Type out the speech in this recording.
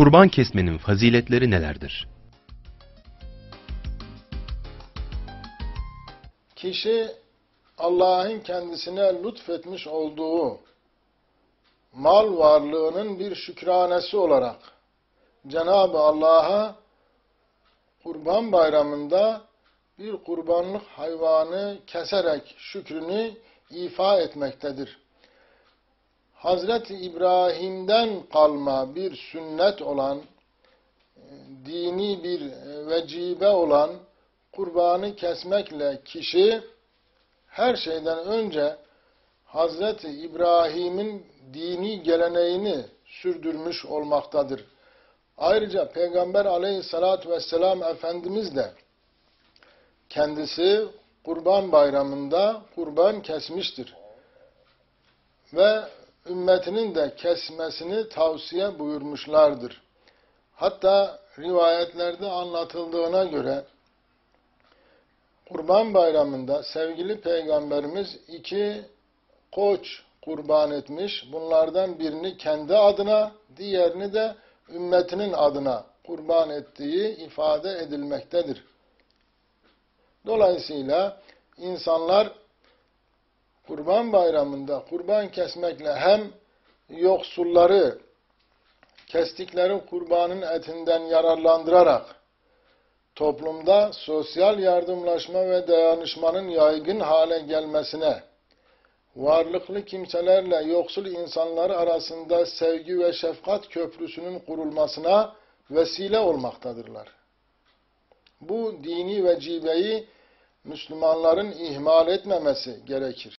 Kurban kesmenin faziletleri nelerdir? Kişi Allah'ın kendisine lütfetmiş olduğu mal varlığının bir şükranesi olarak Cenab-ı Allah'a Kurban Bayramı'nda bir kurbanlık hayvanı keserek şükrünü ifa etmektedir. Hazreti İbrahim'den kalma bir sünnet olan, e, dini bir e, vecibe olan kurbanı kesmekle kişi her şeyden önce Hazreti İbrahim'in dini geleneğini sürdürmüş olmaktadır. Ayrıca Peygamber aleyhissalatü vesselam Efendimiz de kendisi kurban bayramında kurban kesmiştir. Ve ümmetinin de kesmesini tavsiye buyurmuşlardır. Hatta rivayetlerde anlatıldığına göre Kurban Bayramı'nda sevgili Peygamberimiz iki koç kurban etmiş. Bunlardan birini kendi adına, diğerini de ümmetinin adına kurban ettiği ifade edilmektedir. Dolayısıyla insanlar Kurban Bayramı'nda kurban kesmekle hem yoksulları kestikleri kurbanın etinden yararlandırarak toplumda sosyal yardımlaşma ve dayanışmanın yaygın hale gelmesine, varlıklı kimselerle yoksul insanlar arasında sevgi ve şefkat köprüsünün kurulmasına vesile olmaktadırlar. Bu dini vecibeyi Müslümanların ihmal etmemesi gerekir.